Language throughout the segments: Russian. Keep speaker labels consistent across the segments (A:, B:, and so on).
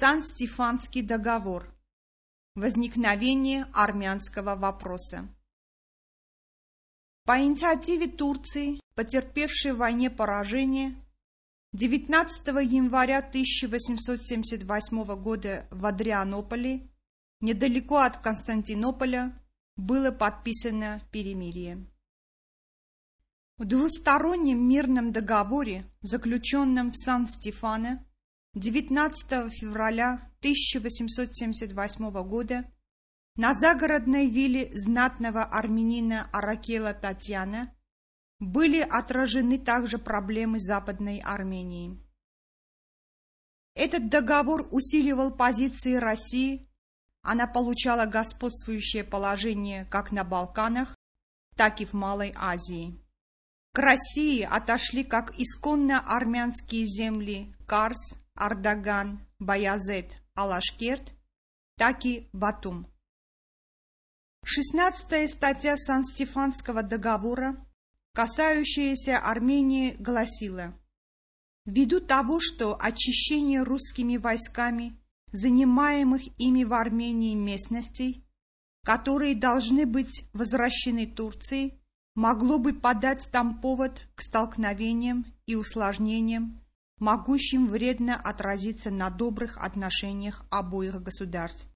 A: Сан-Стефанский договор. Возникновение армянского вопроса. По инициативе Турции, потерпевшей в войне поражение, 19 января 1878 года в Адрианополе, недалеко от Константинополя, было подписано перемирие. В двустороннем мирном договоре, заключенном в Сан-Стефано, 19 февраля 1878 года на загородной вилле знатного армянина Аракела Татьяна были отражены также проблемы Западной Армении. Этот договор усиливал позиции России, она получала господствующее положение как на Балканах, так и в Малой Азии. К России отошли как исконно армянские земли Карс, Ардаган, Баязет, Алашкерт, так и Батум. Шестнадцатая статья Сан-Стефанского договора, касающаяся Армении, гласила Ввиду того, что очищение русскими войсками занимаемых ими в Армении местностей, которые должны быть возвращены Турции, могло бы подать там повод к столкновениям и усложнениям могущим вредно отразиться на добрых отношениях обоих государств.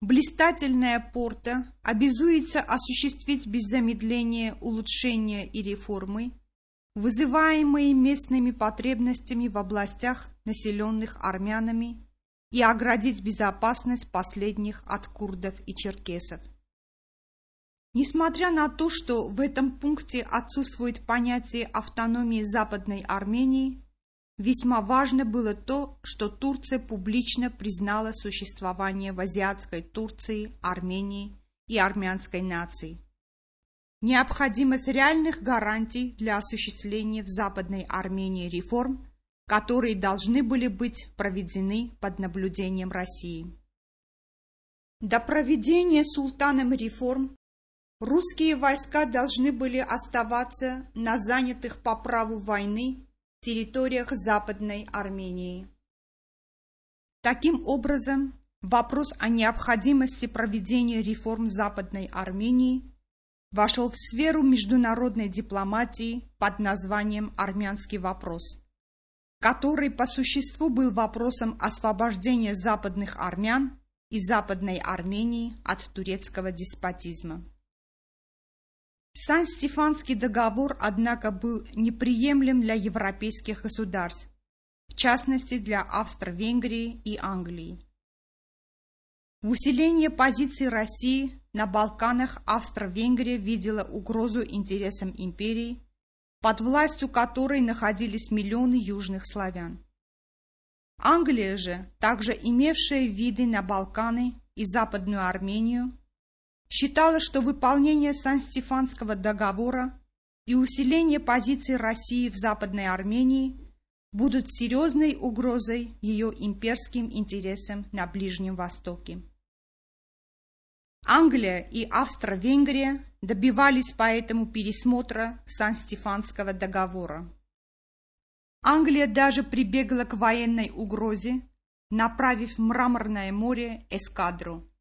A: Блистательная порта обязуется осуществить без замедления улучшения и реформы, вызываемые местными потребностями в областях, населенных армянами, и оградить безопасность последних от курдов и черкесов. Несмотря на то, что в этом пункте отсутствует понятие автономии Западной Армении, Весьма важно было то, что Турция публично признала существование в азиатской Турции, Армении и армянской нации. Необходимость реальных гарантий для осуществления в Западной Армении реформ, которые должны были быть проведены под наблюдением России. До проведения султаном реформ русские войска должны были оставаться на занятых по праву войны территориях Западной Армении. Таким образом, вопрос о необходимости проведения реформ Западной Армении вошел в сферу международной дипломатии под названием «Армянский вопрос», который по существу был вопросом освобождения западных армян и Западной Армении от турецкого деспотизма. Сан-Стефанский договор, однако, был неприемлем для европейских государств, в частности для Австро-Венгрии и Англии. В усилении позиций России на Балканах Австро-Венгрия видела угрозу интересам империи, под властью которой находились миллионы южных славян. Англия же, также имевшая виды на Балканы и Западную Армению, считала, что выполнение Сан-Стефанского договора и усиление позиций России в Западной Армении будут серьезной угрозой ее имперским интересам на Ближнем Востоке. Англия и Австро-Венгрия добивались поэтому пересмотра Сан-Стефанского договора. Англия даже прибегла к военной угрозе, направив в Мраморное море эскадру.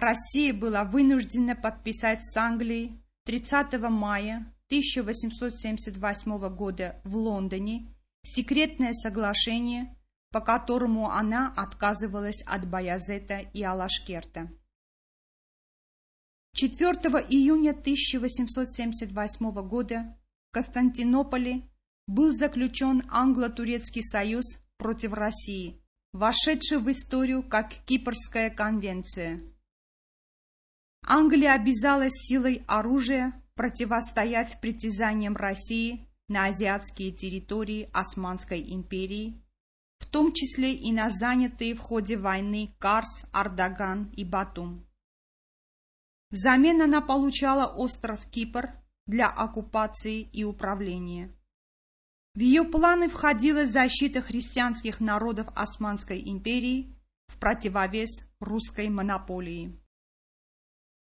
A: Россия была вынуждена подписать с Англией 30 мая 1878 года в Лондоне секретное соглашение, по которому она отказывалась от Баязета и Алашкерта. 4 июня 1878 года в Константинополе был заключен англо-турецкий союз против России, вошедший в историю как Кипрская конвенция. Англия обязалась силой оружия противостоять притязаниям России на азиатские территории Османской империи, в том числе и на занятые в ходе войны Карс, Ардаган и Батум. Взамен она получала остров Кипр для оккупации и управления. В ее планы входила защита христианских народов Османской империи в противовес русской монополии.